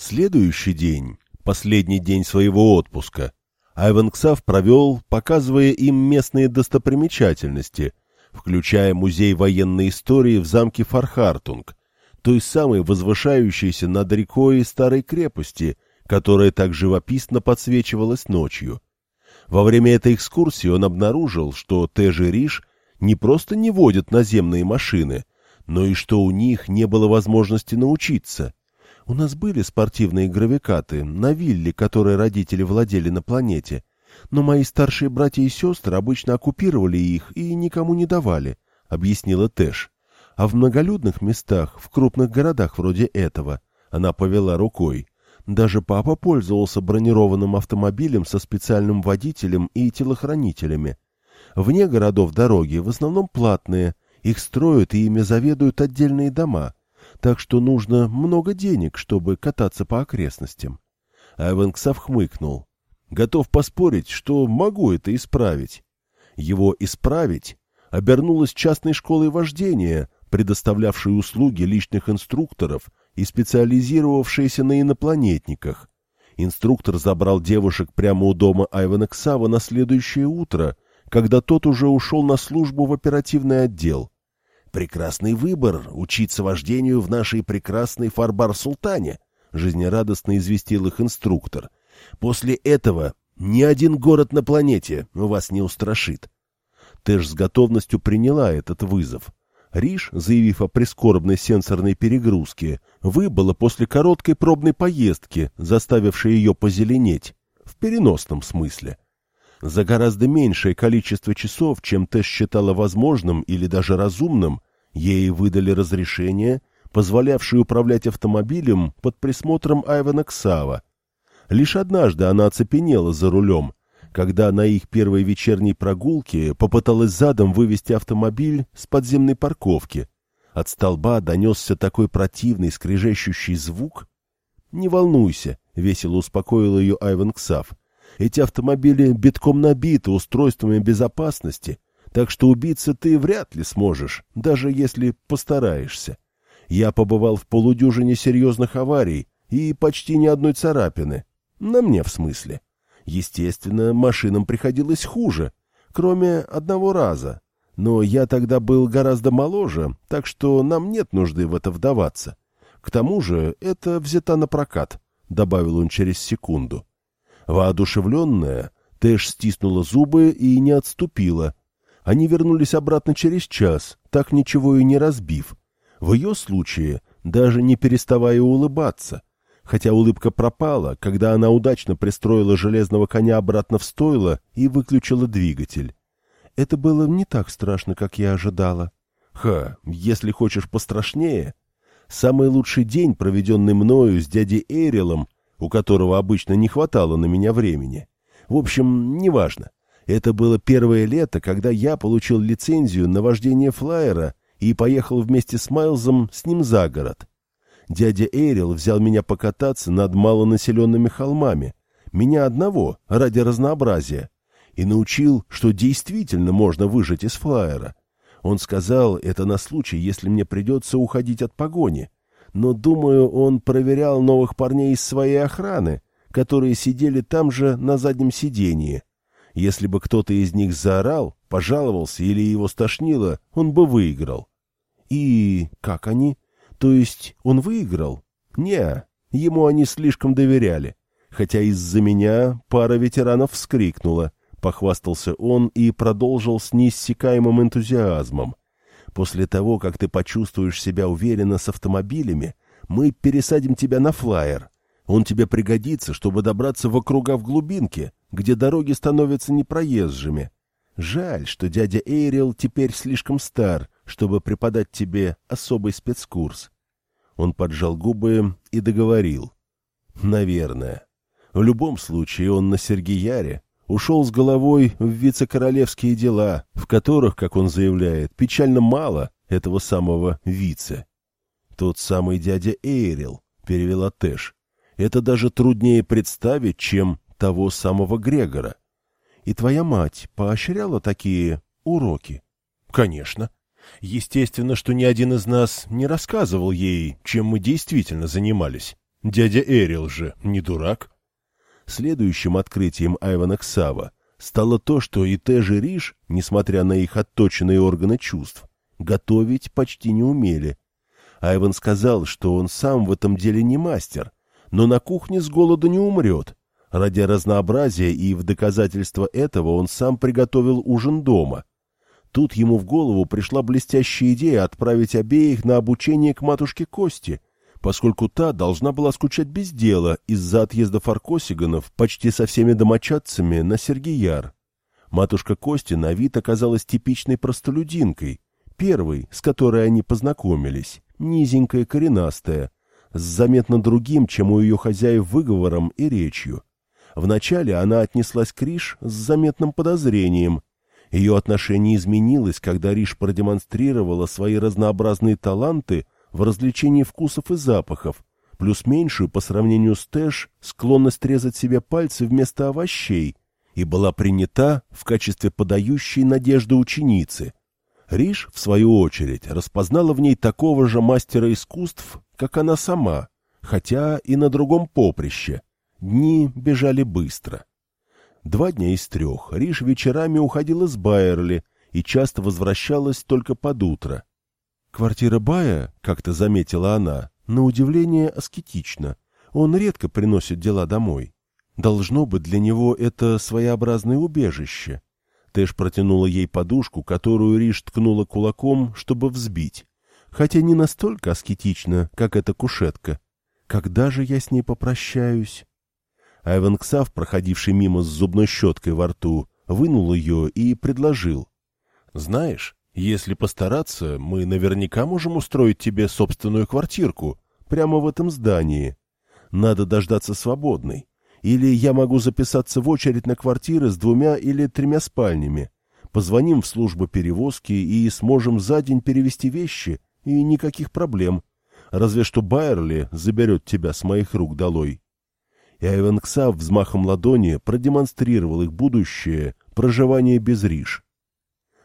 Следующий день, последний день своего отпуска, Айван Ксав провел, показывая им местные достопримечательности, включая музей военной истории в замке Фархартунг, той самой возвышающейся над рекой старой крепости, которая так живописно подсвечивалась ночью. Во время этой экскурсии он обнаружил, что Тежи Риш не просто не водят наземные машины, но и что у них не было возможности научиться. У нас были спортивные гравикаты на вилле, которые родители владели на планете, но мои старшие братья и сестры обычно оккупировали их и никому не давали, — объяснила Тэш. А в многолюдных местах, в крупных городах вроде этого, она повела рукой, даже папа пользовался бронированным автомобилем со специальным водителем и телохранителями. Вне городов дороги в основном платные, их строят и ими заведуют отдельные дома — так что нужно много денег, чтобы кататься по окрестностям. Айвенксав хмыкнул. Готов поспорить, что могу это исправить. Его «исправить» обернулось частной школой вождения, предоставлявшей услуги личных инструкторов и специализировавшейся на инопланетниках. Инструктор забрал девушек прямо у дома Айвена Ксава на следующее утро, когда тот уже ушел на службу в оперативный отдел. Прекрасный выбор — учиться вождению в нашей прекрасной Фарбар-Султане, — жизнерадостно известил их инструктор. После этого ни один город на планете вас не устрашит. Тэш с готовностью приняла этот вызов. Риш, заявив о прискорбной сенсорной перегрузке, выбыла после короткой пробной поездки, заставившей ее позеленеть, в переносном смысле. За гораздо меньшее количество часов, чем Тэш считала возможным или даже разумным, ей выдали разрешение, позволявшее управлять автомобилем под присмотром Айвана Ксава. Лишь однажды она оцепенела за рулем, когда на их первой вечерней прогулке попыталась задом вывести автомобиль с подземной парковки. От столба донесся такой противный скрежещущий звук. «Не волнуйся», — весело успокоил ее Айван Ксав. Эти автомобили битком набиты устройствами безопасности, так что убиться ты вряд ли сможешь, даже если постараешься. Я побывал в полудюжине серьезных аварий и почти ни одной царапины. На мне, в смысле. Естественно, машинам приходилось хуже, кроме одного раза. Но я тогда был гораздо моложе, так что нам нет нужды в это вдаваться. К тому же это взята на прокат, — добавил он через секунду. Воодушевленная, Тэш стиснула зубы и не отступила. Они вернулись обратно через час, так ничего и не разбив. В ее случае даже не переставая улыбаться. Хотя улыбка пропала, когда она удачно пристроила железного коня обратно в стойло и выключила двигатель. Это было не так страшно, как я ожидала. Ха, если хочешь пострашнее. Самый лучший день, проведенный мною с дядей Эрилом, у которого обычно не хватало на меня времени. В общем, неважно. Это было первое лето, когда я получил лицензию на вождение флайера и поехал вместе с Майлзом с ним за город. Дядя Эрил взял меня покататься над малонаселенными холмами, меня одного, ради разнообразия, и научил, что действительно можно выжить из флайера. Он сказал это на случай, если мне придется уходить от погони но, думаю, он проверял новых парней из своей охраны, которые сидели там же на заднем сидении. Если бы кто-то из них заорал, пожаловался или его стошнило, он бы выиграл. И как они? То есть он выиграл? Не, ему они слишком доверяли. Хотя из-за меня пара ветеранов вскрикнула. Похвастался он и продолжил с неиссякаемым энтузиазмом. После того, как ты почувствуешь себя уверенно с автомобилями, мы пересадим тебя на флайер. Он тебе пригодится, чтобы добраться в округа в глубинке, где дороги становятся непроезжими. Жаль, что дядя Эйрил теперь слишком стар, чтобы преподать тебе особый спецкурс. Он поджал губы и договорил. Наверное. В любом случае он на Сергияре ушел с головой в вице-королевские дела, в которых, как он заявляет, печально мало этого самого вице. Тот самый дядя Эйрил, перевела Тэш. Это даже труднее представить, чем того самого Грегора. И твоя мать поощряла такие уроки? Конечно. Естественно, что ни один из нас не рассказывал ей, чем мы действительно занимались. Дядя Эрил же не дурак. Следующим открытием Айвана Ксава стало то, что и Тэжи и Риш, несмотря на их отточенные органы чувств, готовить почти не умели. Айван сказал, что он сам в этом деле не мастер, но на кухне с голоду не умрет. Ради разнообразия и в доказательство этого он сам приготовил ужин дома. Тут ему в голову пришла блестящая идея отправить обеих на обучение к матушке Кости, поскольку та должна была скучать без дела из-за отъезда Фаркосиганов почти со всеми домочадцами на Сергияр. Матушка Кости на вид оказалась типичной простолюдинкой, первой, с которой они познакомились, низенькая, коренастая, с заметно другим, чем у ее хозяев выговором и речью. Вначале она отнеслась к Риш с заметным подозрением. Ее отношение изменилось, когда Риш продемонстрировала свои разнообразные таланты в развлечении вкусов и запахов, плюс меньшую по сравнению с Тэш склонность резать себе пальцы вместо овощей, и была принята в качестве подающей надежды ученицы. Риш, в свою очередь, распознала в ней такого же мастера искусств, как она сама, хотя и на другом поприще. Дни бежали быстро. Два дня из трех Риш вечерами уходила с Байерли и часто возвращалась только под утро. Квартира Бая, как-то заметила она, на удивление аскетична. Он редко приносит дела домой. Должно быть, для него это своеобразное убежище. Тэш протянула ей подушку, которую Риш ткнула кулаком, чтобы взбить. Хотя не настолько аскетично, как эта кушетка. Когда же я с ней попрощаюсь? Айвен Ксав, проходивший мимо с зубной щеткой во рту, вынул ее и предложил. — Знаешь, если постараться, мы наверняка можем устроить тебе собственную квартирку, прямо в этом здании. Надо дождаться свободной. Или я могу записаться в очередь на квартиры с двумя или тремя спальнями. Позвоним в службу перевозки и сможем за день перевести вещи, и никаких проблем. Разве что Байерли заберет тебя с моих рук долой. И Айвен Ксав взмахом ладони продемонстрировал их будущее проживание без Риш.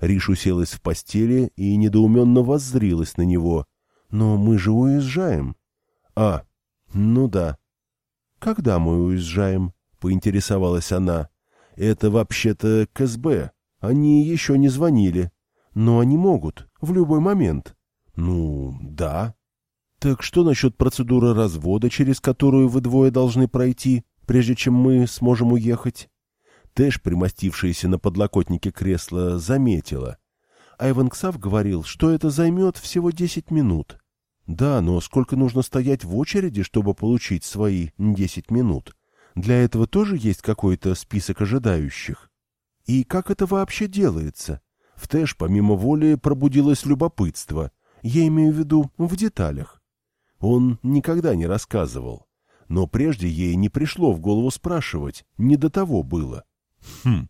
Риш уселась в постели и недоуменно воззрилась на него. «Но мы же уезжаем». «А, ну да». «Когда мы уезжаем?» — поинтересовалась она. «Это вообще-то КСБ. Они еще не звонили. Но они могут. В любой момент». «Ну, да». «Так что насчет процедуры развода, через которую вы двое должны пройти, прежде чем мы сможем уехать?» Тэш, примостившаяся на подлокотнике кресла, заметила. Айван Ксав говорил, что это займет всего десять минут. Да, но сколько нужно стоять в очереди, чтобы получить свои десять минут? Для этого тоже есть какой-то список ожидающих? И как это вообще делается? В Тэш помимо воли пробудилось любопытство. Я имею в виду в деталях. Он никогда не рассказывал. Но прежде ей не пришло в голову спрашивать, не до того было. Хм.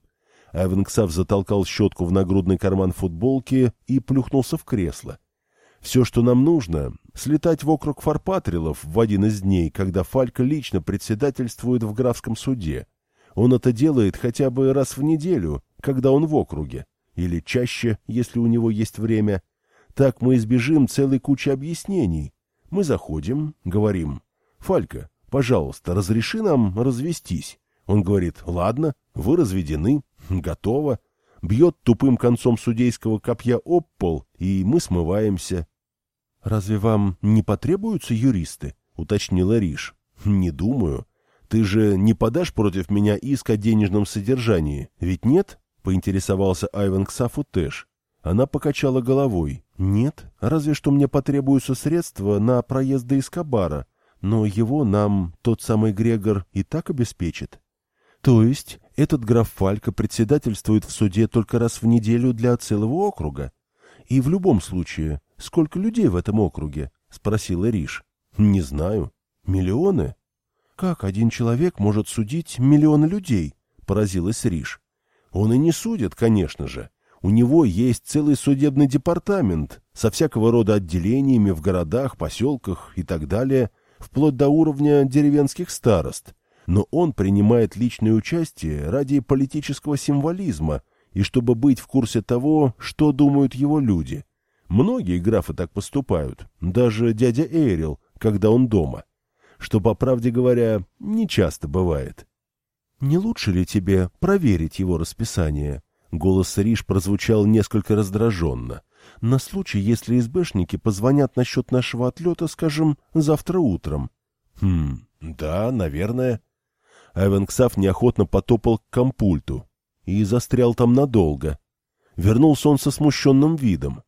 Айвенксав затолкал щетку в нагрудный карман футболки и плюхнулся в кресло. Все, что нам нужно, слетать в округ Фарпатрилов в один из дней, когда Фалька лично председательствует в графском суде. Он это делает хотя бы раз в неделю, когда он в округе, или чаще, если у него есть время. Так мы избежим целой кучи объяснений. Мы заходим, говорим, «Фалька, пожалуйста, разреши нам развестись». Он говорит, «Ладно, вы разведены, готово». Бьет тупым концом судейского копья об пол, и мы смываемся. «Разве вам не потребуются юристы?» — уточнила Риш. «Не думаю. Ты же не подашь против меня иск о денежном содержании, ведь нет?» — поинтересовался Айвен Ксафу Тэш. Она покачала головой. «Нет, разве что мне потребуются средства на проезд до Эскобара, но его нам тот самый Грегор и так обеспечит». «То есть этот граф Фалька председательствует в суде только раз в неделю для целого округа? И в любом случае Сколько людей в этом округе? — спросила Риш. — Не знаю. Миллионы? — Как один человек может судить миллионы людей? — поразилась Риш. — Он и не судит, конечно же. У него есть целый судебный департамент со всякого рода отделениями в городах, поселках и так далее, вплоть до уровня деревенских старост. Но он принимает личное участие ради политического символизма и чтобы быть в курсе того, что думают его люди — Многие графы так поступают, даже дядя Эйрил, когда он дома. что, по правде говоря, не часто бывает. «Не лучше ли тебе проверить его расписание?» Голос Риш прозвучал несколько раздраженно. «На случай, если СБшники позвонят насчет нашего отлета, скажем, завтра утром». «Хм, да, наверное». Айвенксав неохотно потопал к компульту и застрял там надолго. Вернулся он со смущенным видом.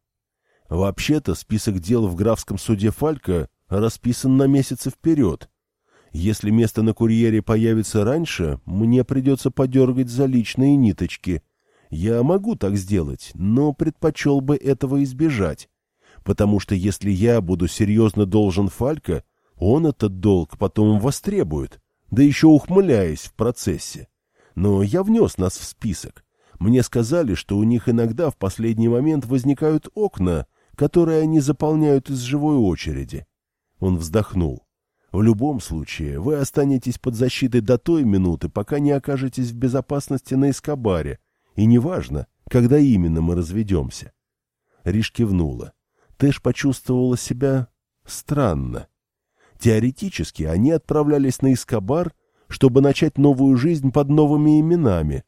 Вообще-то список дел в графском суде Фалька расписан на месяцы вперед. Если место на курьере появится раньше, мне придется подергать за личные ниточки. Я могу так сделать, но предпочел бы этого избежать. Потому что если я буду серьезно должен Фалька, он этот долг потом востребует, да еще ухмыляясь в процессе. Но я внес нас в список. Мне сказали, что у них иногда в последний момент возникают окна, которые они заполняют из живой очереди. Он вздохнул. В любом случае, вы останетесь под защитой до той минуты, пока не окажетесь в безопасности на Эскобаре, и неважно, когда именно мы разведемся. Риш кивнула. Тэш почувствовала себя странно. Теоретически они отправлялись на Эскобар, чтобы начать новую жизнь под новыми именами.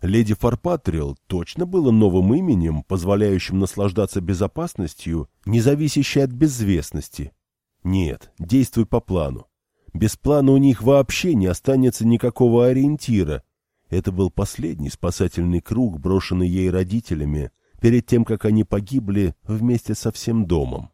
Леди Фарпатриэл точно было новым именем, позволяющим наслаждаться безопасностью, не зависящей от безвестности. Нет, действуй по плану. Без плана у них вообще не останется никакого ориентира. Это был последний спасательный круг, брошенный ей родителями, перед тем, как они погибли вместе со всем домом.